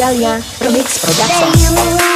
Nadalia Remix Production.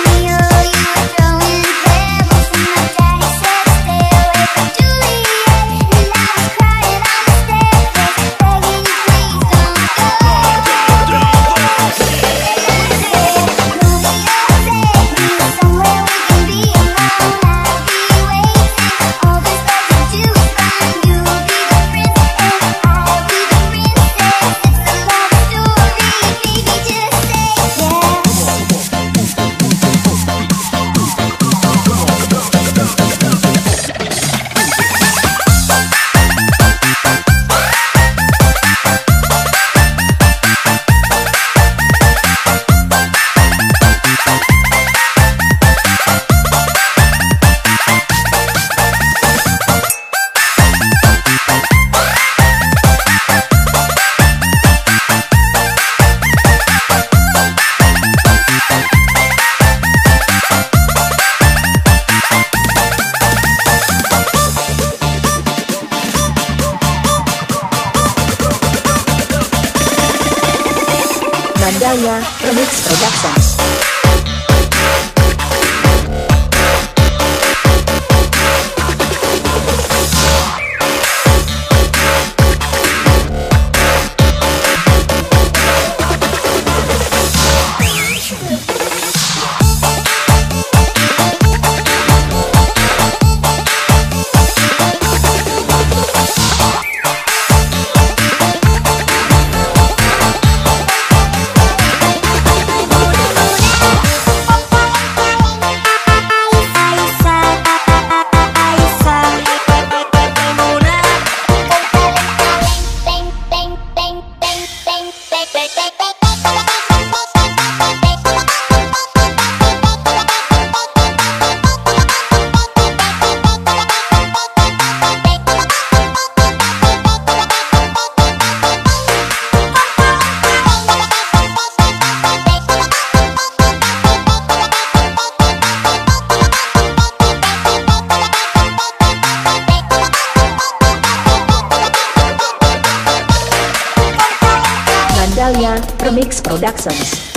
Nandanya Remix Productions. Remix